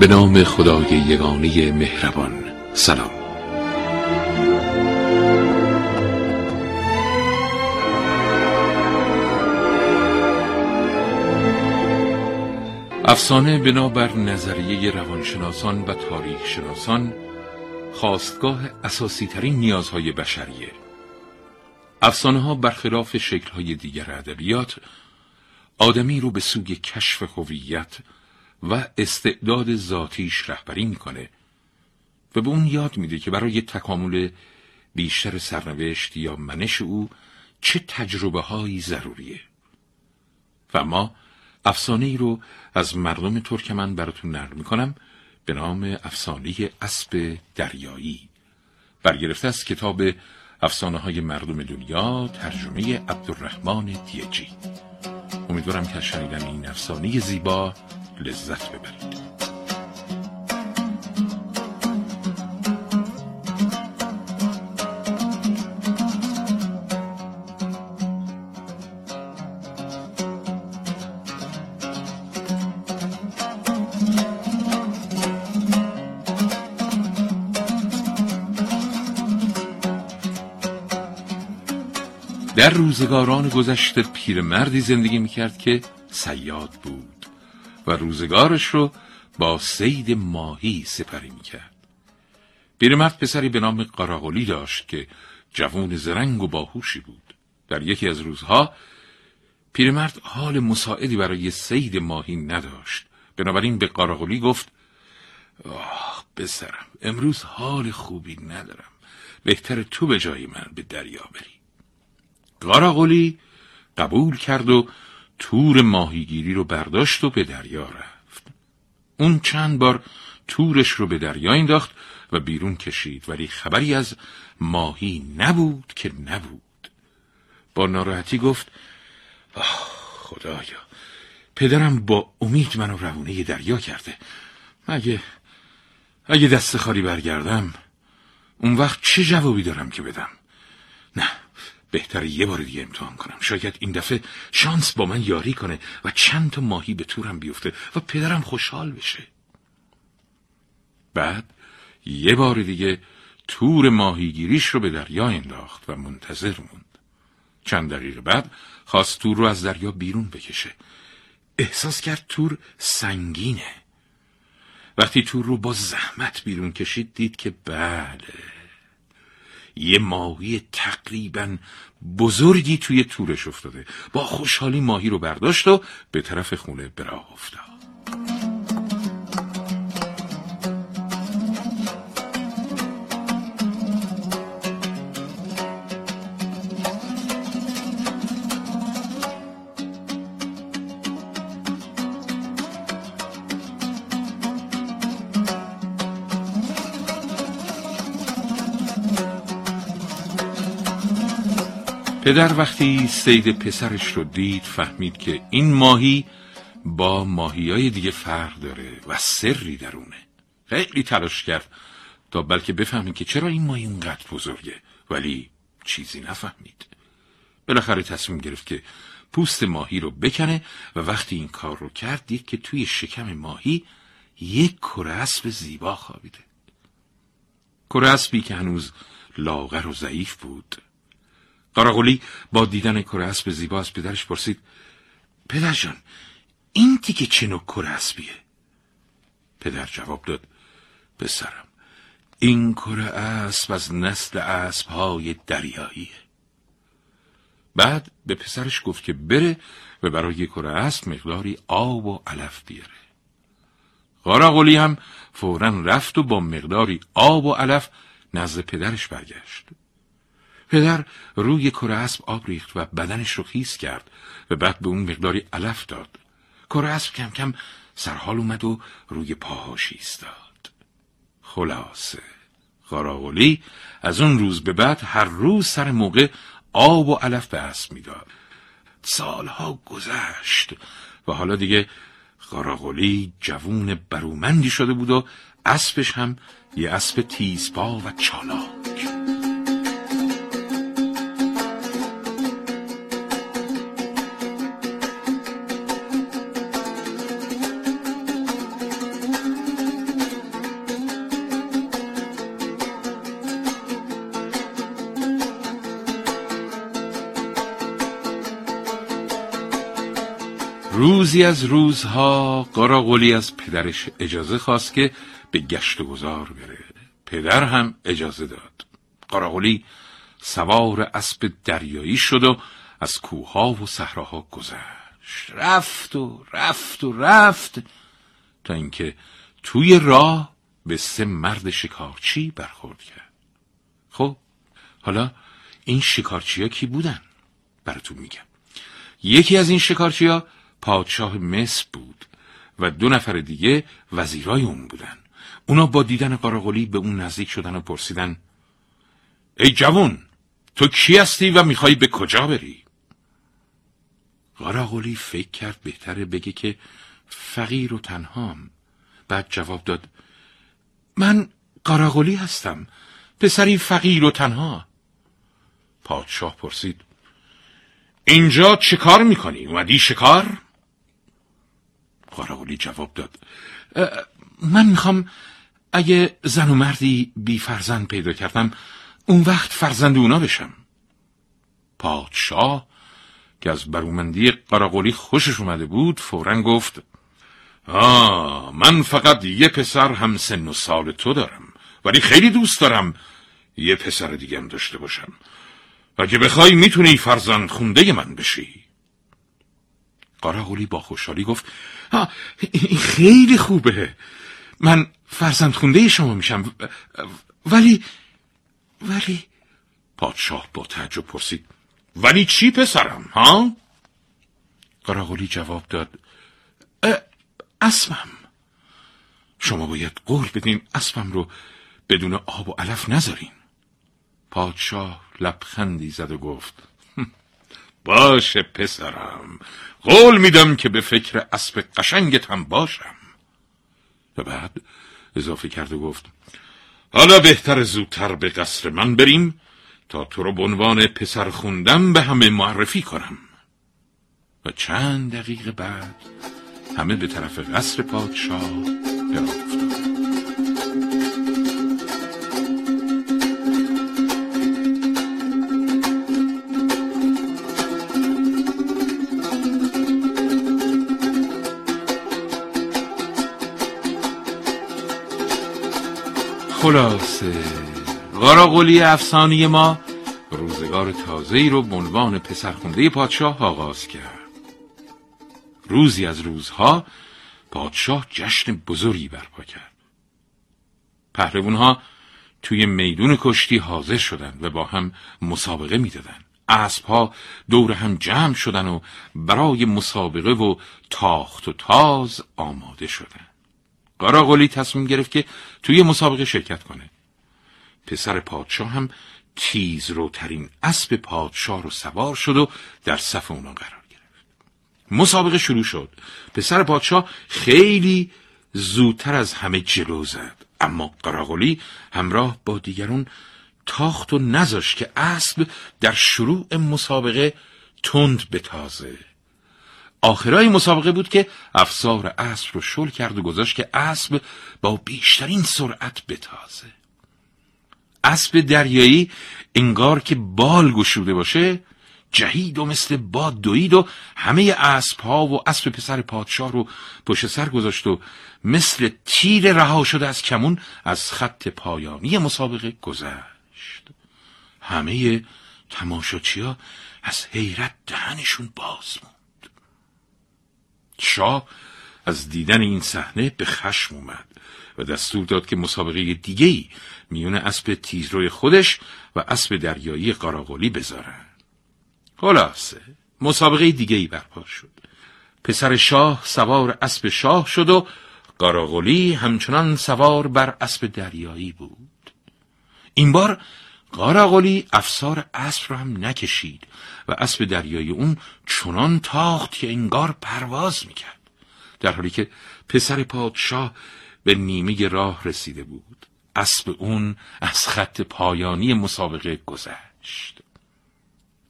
به نام خدای یگانه مهربان. سلام. افسانه بنابر نظریه روانشناسان و تاریخ شناسان خواستگاه اساسی ترین نیازهای بشریه. افسانه ها برخلاف شکل های دیگر ادبیات آدمی رو به سوی کشف هویت و استعداد ذاتیش رهبری می‌کنه. و به اون یاد میده که برای تکامل بیشتر سرنوشت یا منش او چه تجربه هایی ضروریه. و ما افسانه ای رو از مردم ترکمن براتون نقل می‌کنم به نام افسانه اسب دریایی. برگرفته از کتاب افسانه های مردم دنیا ترجمه عبدالرحمن دیجی. امیدوارم که شنیدن این افسانه زیبا لذت ببرید. در روزگاران گذشته پیرمردی زندگی می‌کرد که سیاد بود. و روزگارش رو با سید ماهی سپری می‌کرد. پیرمرد پسری به نام قراغلی داشت که جوان زرنگ و باهوشی بود. در یکی از روزها پیرمرد حال مساعدی برای سید ماهی نداشت. بنابراین به قراغلی گفت آه بسرم امروز حال خوبی ندارم. بهتر تو به جای من به دریا بری. قراغلی قبول کرد و تور ماهیگیری رو برداشت و به دریا رفت. اون چند بار تورش رو به دریا انداخت و بیرون کشید ولی خبری از ماهی نبود که نبود. با ناراحتی گفت آه خدایا پدرم با امید منو روونه دریا کرده. اگه اگه دست خالی برگردم اون وقت چه جوابی دارم که بدم؟ نه بهتر یه بار دیگه امتحان کنم. شاید این دفعه شانس با من یاری کنه و چند تا ماهی به تورم بیفته و پدرم خوشحال بشه. بعد یه بار دیگه تور ماهیگیریش رو به دریا انداخت و منتظر موند. چند دقیقه بعد خواست تور رو از دریا بیرون بکشه. احساس کرد تور سنگینه. وقتی تور رو با زحمت بیرون کشید دید که بله یه ماهی تقریبا بزرگی توی تورش افتاده. با خوشحالی ماهی رو برداشت و به طرف خونه براه افتاد. پدر وقتی سید پسرش رو دید فهمید که این ماهی با ماهی های دیگه فرق داره و سری درونه. خیلی تلاش کرد تا بلکه بفهمید که چرا این ماهی اونقدر بزرگه. ولی چیزی نفهمید. بالاخره تصمیم گرفت که پوست ماهی رو بکنه و وقتی این کار رو کرد دید که توی شکم ماهی یک کره اسب زیبا خوابیده. کره اسبی که هنوز لاغر و ضعیف بود. قراغلی با دیدن کره اسب زیبا از پدرش پرسید پدر جان این تیکه چه نوع کره اسبیه پدر جواب داد بسرم این کره اسب از نسل اسب های دریاییه. بعد به پسرش گفت که بره و برای کره اسب مقداری آب و علف بیاره. قراغلی هم فورا رفت و با مقداری آب و علف نزد پدرش برگشت. پدر روی کره اسب آب ریخت و بدنش رو خیس کرد و بعد به اون مقداری علف داد. کره اسب کم کم سرحال اومد و روی پاهاش ایستاد. خلاصه قراغلی از اون روز به بعد هر روز سر موقع آب و علف به اسب می‌داد. سالها گذشت و حالا دیگه قراغلی جوون برومندی شده بود و اسبش هم یه اسب تیزپا و چالاک. روزی از روزها قراقلی از پدرش اجازه خواست که به گشت و گذار بره. پدر هم اجازه داد. قراقلی سوار اسب دریایی شد و از کوها و صحراها گذشت. رفت و رفت و رفت تا اینکه توی راه به سه مرد شکارچی برخورد کرد. خب حالا این شکارچی ها کی بودن؟ براتون میگم. یکی از این شکارچی ها پادشاه مصر بود و دو نفر دیگه وزیرای اون بودن اونا با دیدن قراقلی به اون نزدیک شدن و پرسیدن ای جوون تو کی هستی و می‌خوای به کجا بری؟ قراقلی فکر کرد بهتره بگه که فقیر و تنهام بعد جواب داد من قراقلی هستم پسری فقیر و تنها پادشاه پرسید اینجا چه کار می‌کنی؟ اومدی شکار؟ قراقلی جواب داد. من می‌خوام اگه زن و مردی بی فرزند پیدا کردم اون وقت فرزند اونا بشم. پادشاه که از برومندی قراقلی خوشش اومده بود فورا گفت آه من فقط یه پسر هم سن و سال تو دارم ولی خیلی دوست دارم یه پسر دیگه داشته باشم. که بخوای می‌تونی فرزند خونده من بشی. قراقلی با خوشحالی گفت این خیلی خوبه. من فرزند خونده شما میشم ولی ولی پادشاه با تعجب پرسید ولی چی پسرم ها؟ قراغلی جواب داد اسمم شما باید قول بدین اسمم رو بدون آب و علف نذارین. پادشاه لبخندی زد و گفت باشه پسرم. قول میدم که به فکر اسب قشنگت هم باشم. و بعد اضافه کرد و گفت حالا بهتر زودتر به قصر من بریم تا تو رو به عنوان پسر خوندم به همه معرفی کنم. و چند دقیقه بعد همه به طرف قصر پادشاه برفتند خلاصه. غراغلی افسانی ما روزگار تازه‌ای رو به عنوان پسرخونده پادشاه آغاز کرد. روزی از روزها پادشاه جشن بزرگی برپا کرد. پهلوانها توی میدون کشتی حاضر شدند و با هم مسابقه می‌دادند اسبها دور هم جمع شدن و برای مسابقه و تاخت و تاز آماده شدند قراقلی تصمیم گرفت که توی مسابقه شرکت کنه. پسر پادشاه هم تیز روترین اسب پادشاه رو سوار شد و در صف اونا قرار گرفت. مسابقه شروع شد. پسر پادشاه خیلی زودتر از همه جلو زد. اما قراقلی همراه با دیگرون تاخت و نذاشت که اسب در شروع مسابقه تند بتازه. آخرای مسابقه بود که افسار اسب رو شل کرد و گذاشت که اسب با بیشترین سرعت بتازه. اسب دریایی انگار که بال گشوده باشه جهید و مثل باد دوید و همه اسب ها و اسب پسر پادشاه رو پشت سر گذاشت و مثل تیر رها شده از کمون از خط پایانی مسابقه گذشت. همه تماشاچی ها از حیرت دهنشون باز شاه از دیدن این صحنه به خشم اومد و دستور داد که مسابقه دیگهی میون اسب تیزروی خودش و اسب دریایی قراغلی بذارن. خلاصه مسابقه دیگهی برپا شد. پسر شاه سوار اسب شاه شد و قراغلی همچنان سوار بر اسب دریایی بود. این بار قاراقلی افسار اسب را هم نکشید و اسب دریای اون چنان تاخت که انگار پرواز می‌کرد در حالی که پسر پادشاه به نیمه راه رسیده بود. اسب اون از خط پایانی مسابقه گذشت.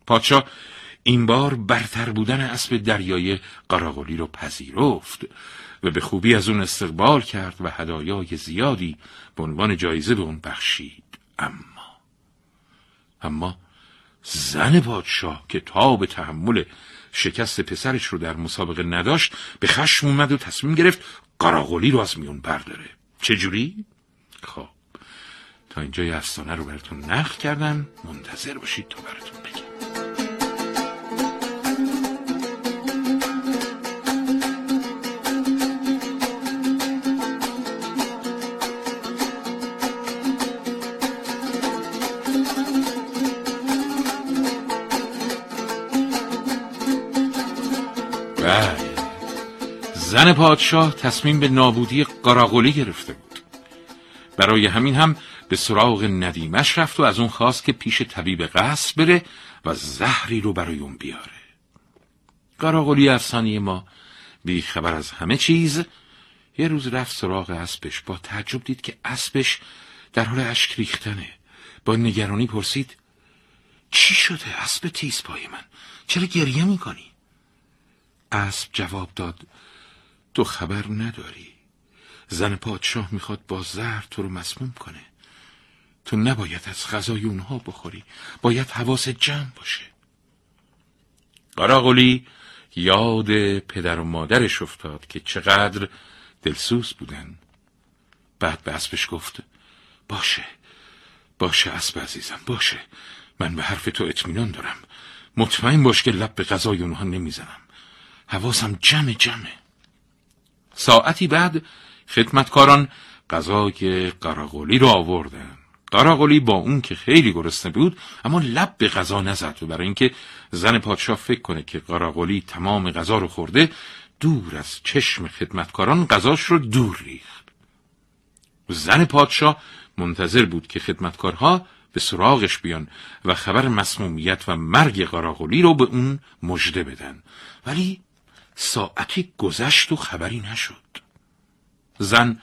پادشاه این بار برتر بودن اسب دریای قراغلی رو پذیرفت و به خوبی از اون استقبال کرد و هدایای زیادی به عنوان جایزه به اون بخشید. اما اما زن پادشاه که تا به تحمل شکست پسرش رو در مسابقه نداشت به خشم اومد و تصمیم گرفت قراغلی رو از میون برداره. چجوری؟ خب تا اینجای افسانه رو براتون نقل کردم. منتظر باشید تا براتون زن پادشاه تصمیم به نابودی قراغلی گرفته بود. برای همین هم به سراغ ندیمش رفت و از اون خواست که پیش طبیب قصد بره و زهری رو برای اون بیاره. قراغلی افسانی ما بی خبر از همه چیز یه روز رفت سراغ اسبش با تعجب دید که اسبش در حال اشک ریختنه. با نگرانی پرسید چی شده؟ اسب تیز پای من. چرا گریه می‌کنی؟ اسب جواب داد تو خبر نداری. زن پادشاه می‌خواد با زهر تو رو مسموم کنه. تو نباید از غذای اونها بخوری. باید حواس جمع باشه. قراغلی یاد پدر و مادرش افتاد که چقدر دلسوز بودن. بعد به اسبش گفت باشه باشه اسب عزیزم باشه. من به حرف تو اطمینان دارم. مطمئن باش که لب به غذای اونها نمی‌زنم. حواسم جمع جمعه ساعتی بعد خدمتکاران غذای قراغلی رو آوردن. قراغلی با اون که خیلی گرسنه بود اما لب به غذا نزد و برای اینکه زن پادشاه فکر کنه که قراغلی تمام غذا رو خورده دور از چشم خدمتکاران غذاش رو دور ریخت. زن پادشاه منتظر بود که خدمتکارها به سراغش بیان و خبر مسمومیت و مرگ قراغلی رو به اون مژده بدن. ولی ساعتی گذشت و خبری نشد. زن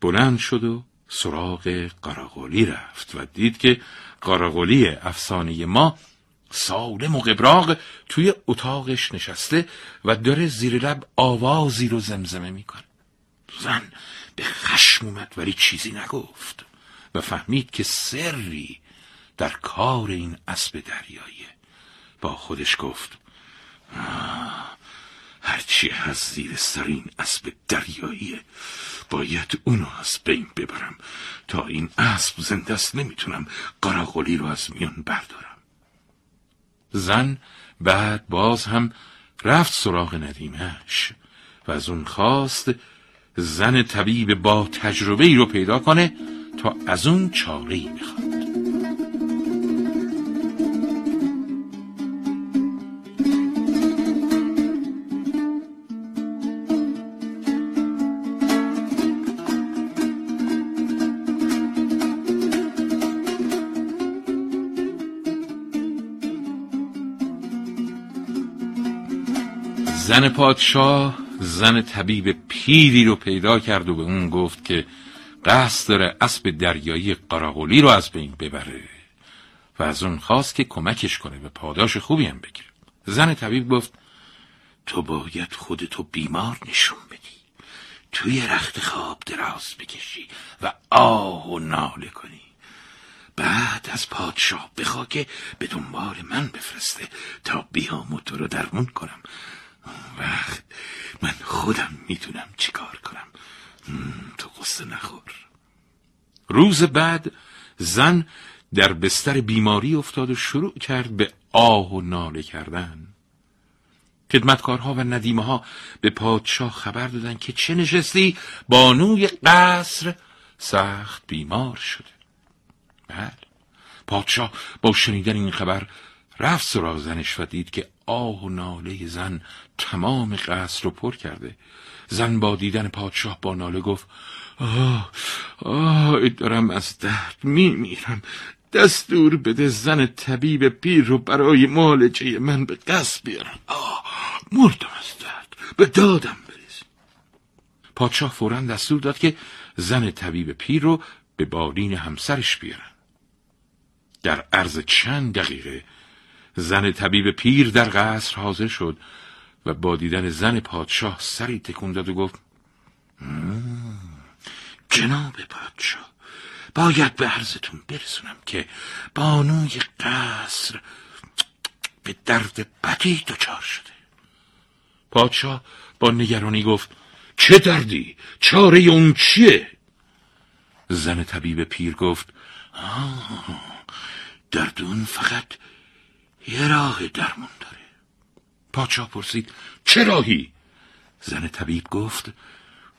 بلند شد و سراغ قراغلی رفت و دید که قراغلی افسانه ما سالم و قبراغ توی اتاقش نشسته و داره زیر لب آوازی رو زمزمه می‌کنه. زن به خشم اومد ولی چیزی نگفت و فهمید که سری در کار این اسب دریاییه. با خودش گفت هرچی از زیر سر این اسب دریاییه باید اونو از بین ببرم. تا این اسب زنده است نمی‌تونم قراغلی رو از میان بردارم. زن بعد باز هم رفت سراغ ندیمش و از اون خواست زن طبیب با تجربه ای رو پیدا کنه تا از اون چاره ای می‌خواد زن پادشاه زن طبیب پیری رو پیدا کرد و به اون گفت که قصد داره اسب دریایی قراغولی رو از بین ببره و از اون خواست که کمکش کنه به پاداش خوبی هم بگیره. زن طبیب گفت تو باید خودتو بیمار نشون بدی. توی رخت خواب دراز بکشی و آه و ناله کنی. بعد از پادشاه بخوا که به دنبال من بفرسته تا بیام و تو رو درمون کنم. وقت. من خودم می‌تونم چیکار کنم. تو قصه نخور. روز بعد زن در بستر بیماری افتاد و شروع کرد به آه و ناله کردن. خدمتکارها و ندیمه ها به پادشاه خبر دادن که چه نشستی؟ بانوی قصر سخت بیمار شده. بعد پادشاه با شنیدن این خبر رفت سراغ زنش و دید که آه و ناله زن تمام قصر رو پر کرده. زن با دیدن پادشاه با ناله گفت آه آه دارم از درد میمیرم. دستور بده زن طبیب پیر رو برای مالچه من به قصد بیارم. آه مردم از درد. به دادم بریز پادشاه فورا دستور داد که زن طبیب پیر رو به بالین همسرش بیارن. در عرض چند دقیقه زن طبیب پیر در قصر حاضر شد و با دیدن زن پادشاه سری تکون داد و گفت جناب پادشاه باید به عرضتون برسونم که بانوی قصر به درد بدی دچار شده پادشاه با نگرانی گفت چه دردی؟ چاره اون چیه؟ زن طبیب پیر گفت آه درد فقط یه راه درمون داره. پادشاه پرسید چه راهی؟ زن طبیب گفت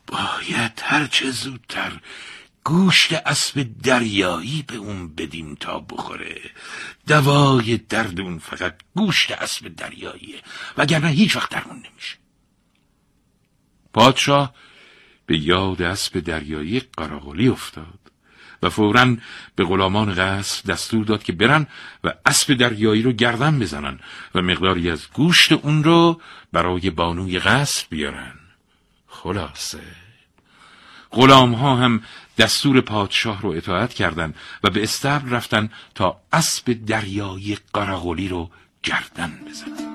باید هرچه زودتر گوشت اسب دریایی به اون بدیم تا بخوره. دوای درد اون فقط گوشت اسب دریاییه وگرنه هیچ وقت درمون نمیشه. پادشاه به یاد اسب دریایی قراغلی افتاد. و فورا به غلامان قصر دستور داد که برن و اسب دریایی رو گردن بزنن و مقداری از گوشت اون رو برای بانوی قصر بیارن. خلاصه. غلام ها هم دستور پادشاه رو اطاعت کردند و به استبل رفتن تا اسب دریایی قراغلی رو گردن بزنن.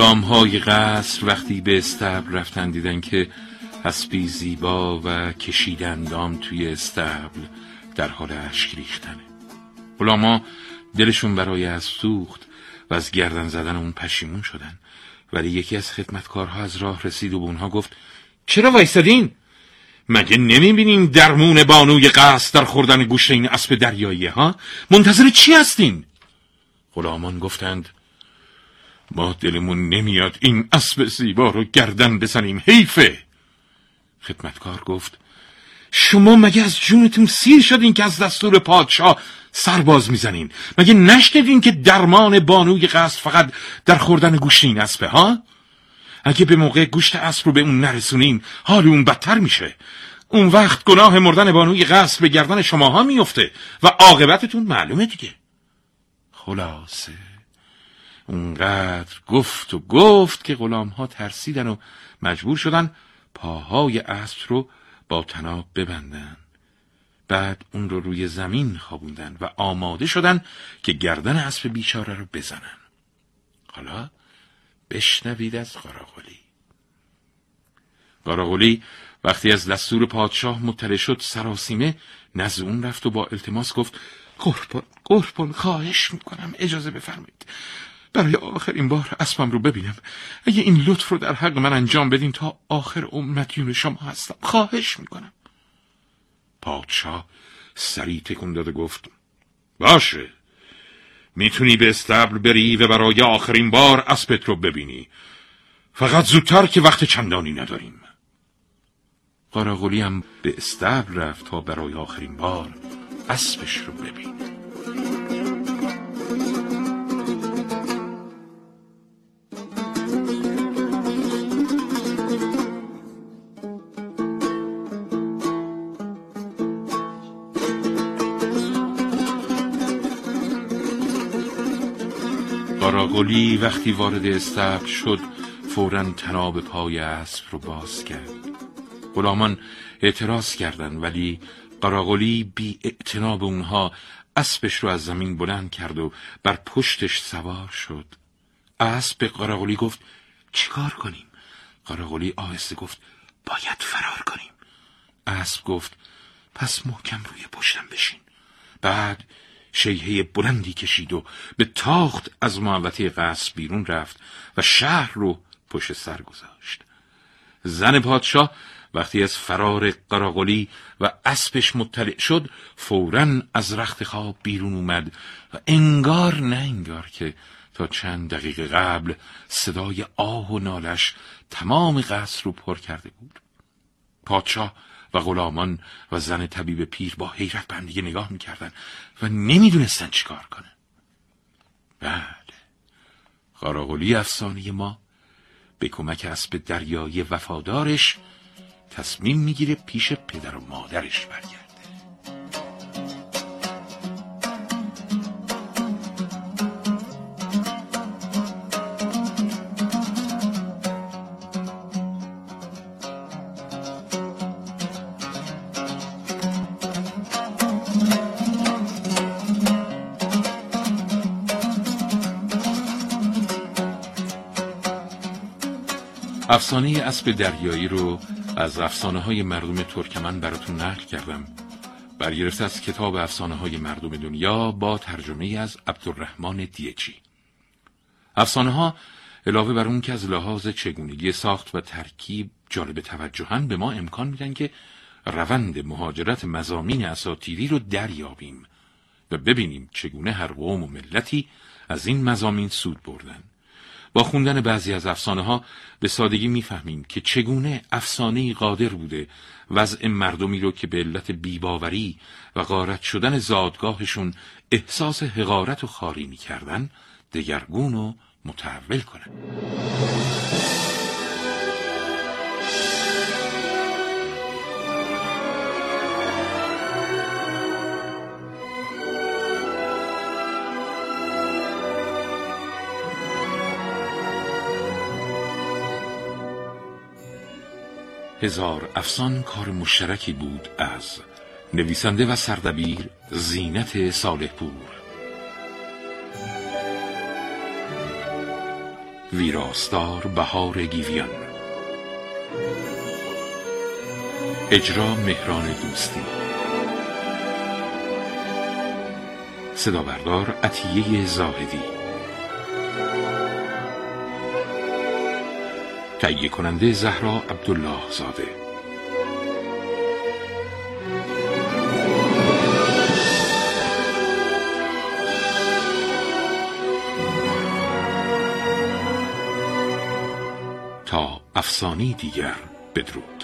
غلام های قصر وقتی به استبل رفتن دیدن که اسبی زیبا و کشیدندام توی استبل در حال اشک ریختنه غلاما دلشون برای از سوخت و از گردن زدن اون پشیمون شدن ولی یکی از خدمتکارها از راه رسید و به اونها گفت چرا وایستادین؟ مگه نمی‌بینین درمون بانوی قصد در خوردن گوشت این اسب دریایی ها؟ منتظر چی هستین؟ غلامان گفتند ما دلمون نمیاد این اسب زیبا رو گردن بزنیم حیفه! خدمتکار گفت شما مگه از جونتون سیر شدین که از دستور پادشاه سرباز می‌زنین؟ مگه نشنیدین که درمان بانوی قصد فقط در خوردن گوشت این اسبه ها؟ اگه به موقع گوشت اسب رو به اون نرسونین حال اون بدتر میشه. اون وقت گناه مردن بانوی قصد به گردن شماها میفته و عاقبتتون معلومه دیگه. خلاصه. اونقدر گفت و گفت که غلام ها ترسیدن و مجبور شدن پاهای اسب رو با تناب ببندن. بعد اون رو روی زمین خوابوندن و آماده شدن که گردن اسب بیچاره رو بزنن. حالا بشنوید از قراغلی قراغلی وقتی از دستور پادشاه مطلع شد سراسیمه نزد اون رفت و با التماس گفت قربان قربان خواهش می‌کنم اجازه بفرمایید. برای آخرین بار اسبم رو ببینم. اگه این لطف رو در حق من انجام بدین تا آخر امتیون شما هستم. خواهش می‌کنم. پادشاه سریع تکون داد و گفت باشه. می‌تونی به استبل بری و برای آخرین بار اسبت رو ببینی. فقط زودتر که وقت چندانی نداریم. قراغلی هم به استبل رفت تا برای آخرین بار اسبش رو ببینه. قراغلی وقتی وارد استبل شد فورا تناب پای اسب رو باز کرد. غلامان اعتراض کردند ولی قراغلی بی اعتناب اونها اسبش رو از زمین بلند کرد و بر پشتش سوار شد. اسب به قراغلی گفت چیکار کنیم؟ قراغلی آهسته گفت باید فرار کنیم. اسب گفت پس محکم روی پشتم بشین. بعد شیهه بلندی کشید و به تاخت از محوطه قصر بیرون رفت و شهر رو پشت سر گذاشت. زن پادشاه وقتی از فرار قراغلی و اسبش مطلع شد فورا از رخت خواب بیرون اومد و انگار نه انگار که تا چند دقیقه قبل صدای آه و نالش تمام قصر رو پر کرده بود. پادشاه و غلامان و زن طبیب پیر با حیرت به دیگه نگاه می‌کردن و نمی‌دونستن چیکار کنن. بله. قاراغلی افسانه ما به کمک اسب دریایی وفادارش تصمیم می‌گیره پیش پدر و مادرش برگرد افسانه اسب دریایی رو از افسانه های مردم ترکمن براتون نقل کردم. برگرفته از کتاب افسانه های مردم دنیا با ترجمه از عبدالرحمن دیچی. افسانه ها علاوه بر اون که از لحاظ چگونگی ساخت و ترکیب جالب توجهن به ما امکان میدن که روند مهاجرت مزامین اساتیری رو دریابیم و ببینیم چگونه هر قوم و ملتی از این مزامین سود بردن. با خوندن بعضی از افسانه ها به سادگی می‌فهمیم که چگونه افسانه قادر بوده وضع مردمی رو که به علت بیباوری و غارت شدن زادگاهشون احساس حقارت و خاری می‌کردن دگرگون و متحول کنه هزار افسان کار مشترکی بود از نویسنده و سردبیر زینت صالح پور ویراستار بهار گیویان. اجرا مهران دوستی. صدا بردار عطیه زاهدی. تهیه کننده زهرا عبدالله زاده. تا افسانی دیگر بدرود.